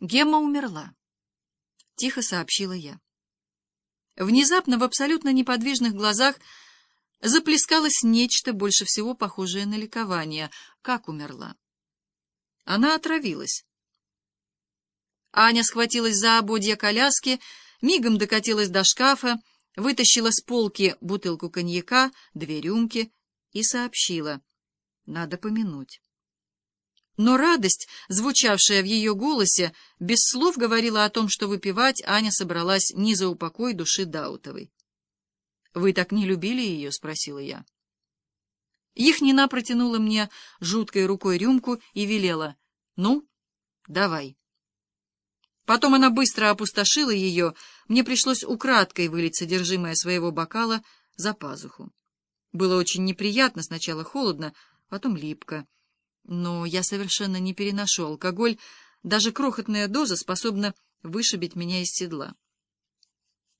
Гемма умерла, — тихо сообщила я. Внезапно в абсолютно неподвижных глазах заплескалось нечто, больше всего похожее на ликование. Как умерла? Она отравилась. Аня схватилась за ободья коляски, мигом докатилась до шкафа, вытащила с полки бутылку коньяка, две рюмки и сообщила. Надо помянуть. Но радость, звучавшая в ее голосе, без слов говорила о том, что выпивать Аня собралась не за упокой души Даутовой. «Вы так не любили ее?» — спросила я. Ихнина протянула мне жуткой рукой рюмку и велела. «Ну, давай». Потом она быстро опустошила ее, мне пришлось украдкой вылить содержимое своего бокала за пазуху. Было очень неприятно, сначала холодно, потом липко. Но я совершенно не переношу алкоголь, даже крохотная доза способна вышибить меня из седла.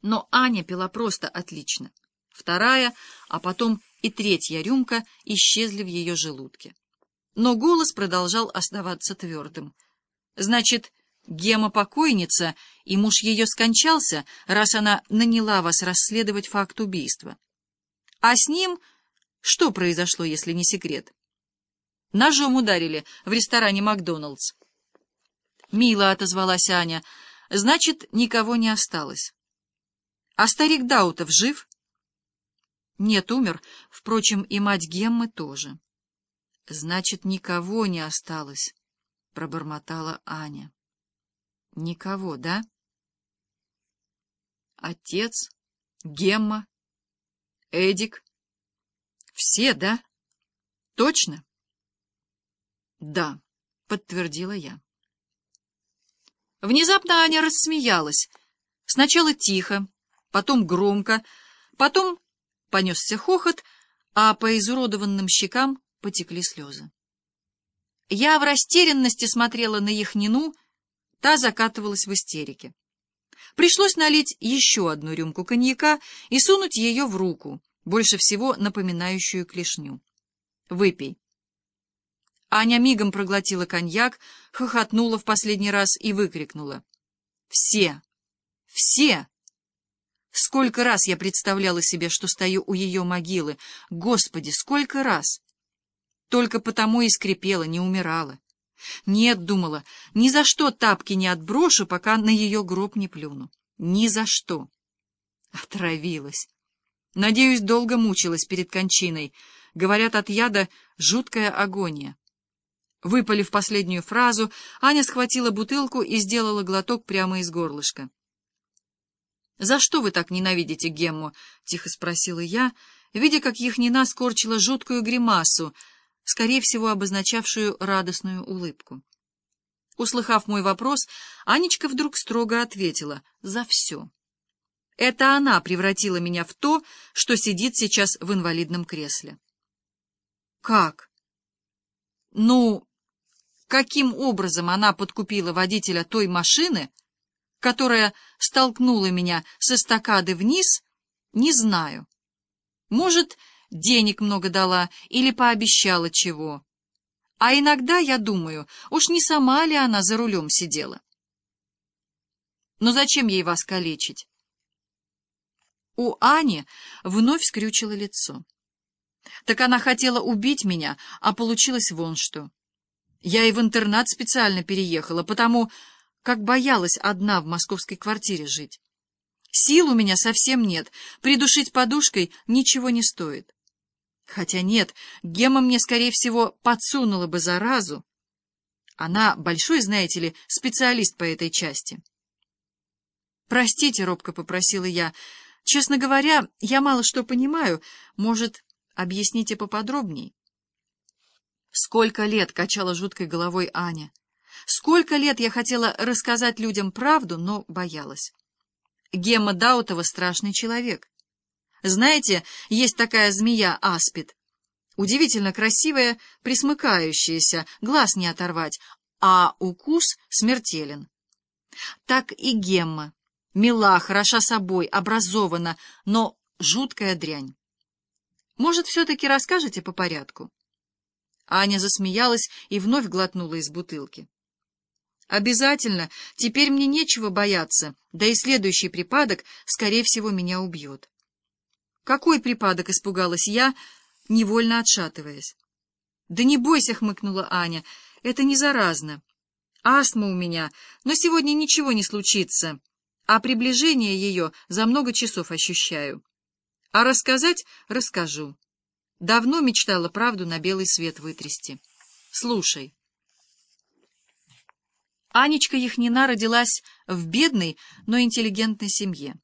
Но Аня пила просто отлично. Вторая, а потом и третья рюмка исчезли в ее желудке. Но голос продолжал оставаться твердым. Значит, Гема покойница, и муж ее скончался, раз она наняла вас расследовать факт убийства. А с ним что произошло, если не секрет? Ножом ударили в ресторане «Макдоналдс». Мило отозвалась Аня. Значит, никого не осталось. А старик Даутов жив? Нет, умер. Впрочем, и мать Геммы тоже. Значит, никого не осталось, пробормотала Аня. Никого, да? Отец, Гемма, Эдик. Все, да? Точно? Да, подтвердила я. Внезапно Аня рассмеялась. Сначала тихо, потом громко, потом понесся хохот, а по изуродованным щекам потекли слезы. Я в растерянности смотрела на Яхнину, та закатывалась в истерике. Пришлось налить еще одну рюмку коньяка и сунуть ее в руку, больше всего напоминающую клешню. «Выпей». Аня мигом проглотила коньяк, хохотнула в последний раз и выкрикнула. «Все! Все!» Сколько раз я представляла себе, что стою у ее могилы. Господи, сколько раз! Только потому и скрипела, не умирала. Нет, думала, ни за что тапки не отброшу, пока на ее гроб не плюну. Ни за что. Отравилась. Надеюсь, долго мучилась перед кончиной. Говорят, от яда жуткая агония. Выпалив последнюю фразу, Аня схватила бутылку и сделала глоток прямо из горлышка. — За что вы так ненавидите Гемму? — тихо спросила я, видя, как Яхнина скорчила жуткую гримасу, скорее всего, обозначавшую радостную улыбку. Услыхав мой вопрос, Анечка вдруг строго ответила — за все. Это она превратила меня в то, что сидит сейчас в инвалидном кресле. — Как? — Ну, каким образом она подкупила водителя той машины, которая столкнула меня с эстакады вниз, не знаю. Может, денег много дала или пообещала чего. А иногда я думаю, уж не сама ли она за рулем сидела. Но зачем ей вас калечить? У Ани вновь скрючило лицо. Так она хотела убить меня, а получилось вон что. Я и в интернат специально переехала, потому как боялась одна в московской квартире жить. Сил у меня совсем нет, придушить подушкой ничего не стоит. Хотя нет, Гема мне, скорее всего, подсунула бы заразу. Она большой, знаете ли, специалист по этой части. «Простите», — робко попросила я. «Честно говоря, я мало что понимаю. Может, объясните поподробней?» Сколько лет качала жуткой головой Аня. Сколько лет я хотела рассказать людям правду, но боялась. Гемма Даутова — страшный человек. Знаете, есть такая змея аспид. Удивительно красивая, присмыкающаяся, глаз не оторвать, а укус смертелен. Так и Гемма. Мила, хороша собой, образована, но жуткая дрянь. Может, все-таки расскажете по порядку? Аня засмеялась и вновь глотнула из бутылки. Обязательно. Теперь мне нечего бояться, да и следующий припадок, скорее всего, меня убьет. Какой припадок, испугалась я, невольно отшатываясь. Да не бойся, хмыкнула Аня, это не заразно. Астма у меня, но сегодня ничего не случится, а приближение ее за много часов ощущаю. А рассказать расскажу. Давно мечтала правду на белый свет вытрясти. Слушай. Анечка Яхнина родилась в бедной, но интеллигентной семье.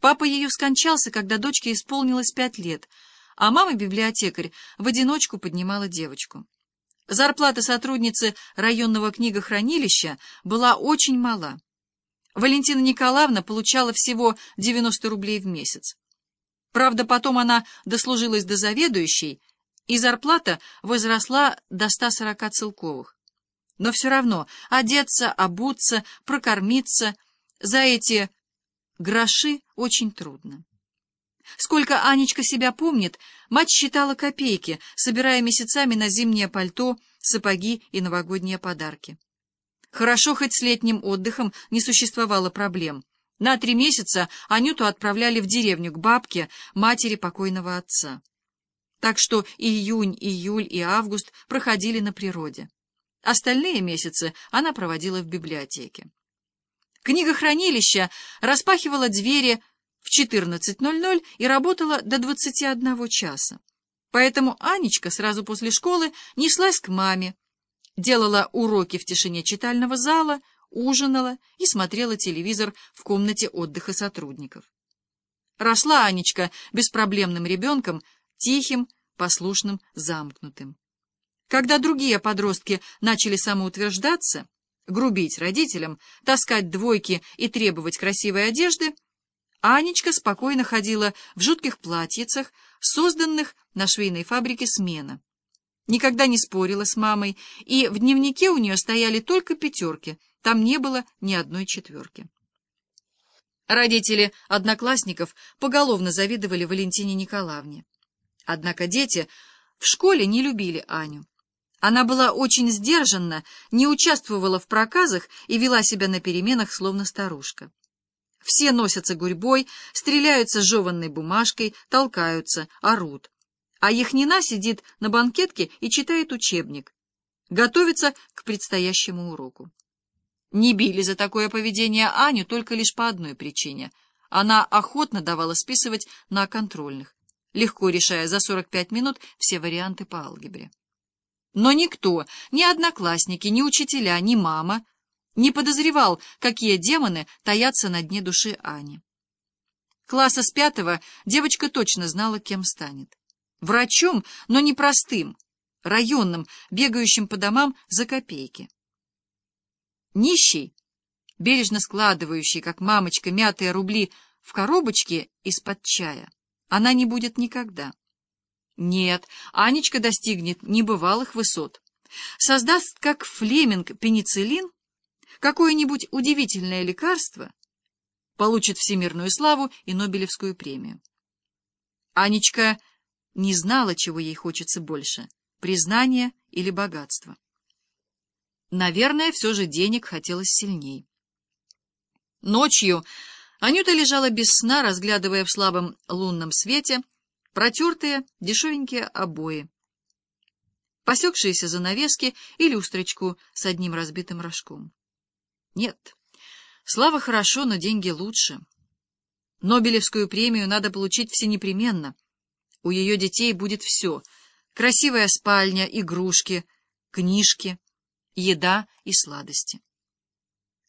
Папа ее скончался, когда дочке исполнилось пять лет, а мама-библиотекарь в одиночку поднимала девочку. Зарплата сотрудницы районного книгохранилища была очень мала. Валентина Николаевна получала всего 90 рублей в месяц. Правда, потом она дослужилась до заведующей, и зарплата возросла до 140 целковых. Но все равно одеться, обуться, прокормиться за эти гроши очень трудно. Сколько Анечка себя помнит, мать считала копейки, собирая месяцами на зимнее пальто, сапоги и новогодние подарки. Хорошо, хоть с летним отдыхом не существовало проблем. На три месяца Анюту отправляли в деревню к бабке, матери покойного отца. Так что июнь, июль и август проходили на природе. Остальные месяцы она проводила в библиотеке. Книгохранилище распахивало двери в 14.00 и работало до 21 часа. Поэтому Анечка сразу после школы неслась к маме, делала уроки в тишине читального зала, ужинала и смотрела телевизор в комнате отдыха сотрудников. Росла Анечка беспроблемным ребенком, тихим, послушным, замкнутым. Когда другие подростки начали самоутверждаться, грубить родителям, таскать двойки и требовать красивой одежды, Анечка спокойно ходила в жутких платьицах, созданных на швейной фабрике «Смена». Никогда не спорила с мамой, и в дневнике у нее стояли только пятерки, там не было ни одной четверки. Родители одноклассников поголовно завидовали Валентине Николаевне. Однако дети в школе не любили Аню. Она была очень сдержанна, не участвовала в проказах и вела себя на переменах, словно старушка. Все носятся гурьбой, стреляются жеванной бумажкой, толкаются, орут. А Яхнина сидит на банкетке и читает учебник. Готовится к предстоящему уроку. Не били за такое поведение Аню только лишь по одной причине. Она охотно давала списывать на контрольных, легко решая за 45 минут все варианты по алгебре. Но никто, ни одноклассники, ни учителя, ни мама не подозревал, какие демоны таятся на дне души Ани. Класса с пятого девочка точно знала, кем станет. Врачом, но не простым, районным, бегающим по домам за копейки. Нищий, бережно складывающий, как мамочка, мятые рубли в коробочке из-под чая, она не будет никогда. Нет, Анечка достигнет небывалых высот. Создаст, как Флеминг, пенициллин, какое-нибудь удивительное лекарство, получит всемирную славу и Нобелевскую премию. Анечка не знала, чего ей хочется больше — признания или богатства. Наверное, все же денег хотелось сильней. Ночью Анюта лежала без сна, разглядывая в слабом лунном свете — протертые дешевенькие обои, посекшиеся занавески и люстрочку с одним разбитым рожком. Нет, слава хорошо, но деньги лучше. Нобелевскую премию надо получить всенепременно. У ее детей будет все — красивая спальня, игрушки, книжки, еда и сладости.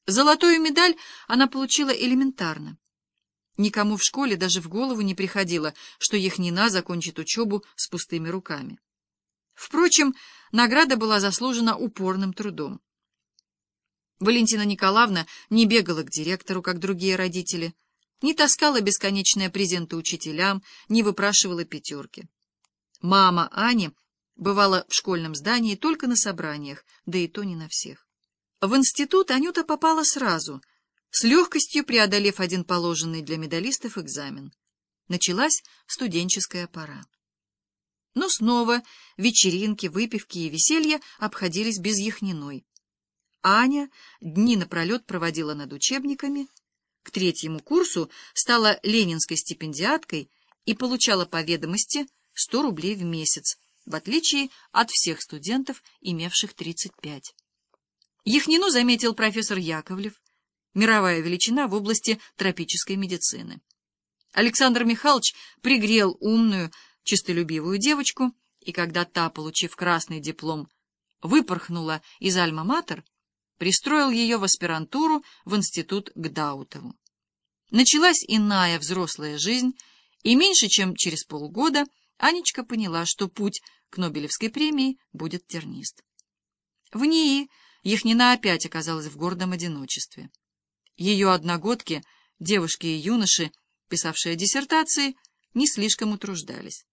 Золотую медаль она получила элементарно. Никому в школе даже в голову не приходило, что Яхнина закончит учебу с пустыми руками. Впрочем, награда была заслужена упорным трудом. Валентина Николаевна не бегала к директору, как другие родители, не таскала бесконечные презенты учителям, не выпрашивала пятерки. Мама Ани бывала в школьном здании только на собраниях, да и то не на всех. В институт Анюта попала сразу — с легкостью преодолев один положенный для медалистов экзамен. Началась студенческая пора. Но снова вечеринки, выпивки и веселье обходились без Яхниной. Аня дни напролет проводила над учебниками, к третьему курсу стала ленинской стипендиаткой и получала по ведомости 100 рублей в месяц, в отличие от всех студентов, имевших 35. Яхнину заметил профессор Яковлев, мировая величина в области тропической медицины. Александр Михайлович пригрел умную, чистолюбивую девочку, и когда та, получив красный диплом, выпорхнула из Альма-Матер, пристроил ее в аспирантуру в институт Гдаутову. Началась иная взрослая жизнь, и меньше чем через полгода Анечка поняла, что путь к Нобелевской премии будет тернист. В НИИ Яхнина опять оказалась в гордом одиночестве. Ее одногодки, девушки и юноши, писавшие диссертации, не слишком утруждались.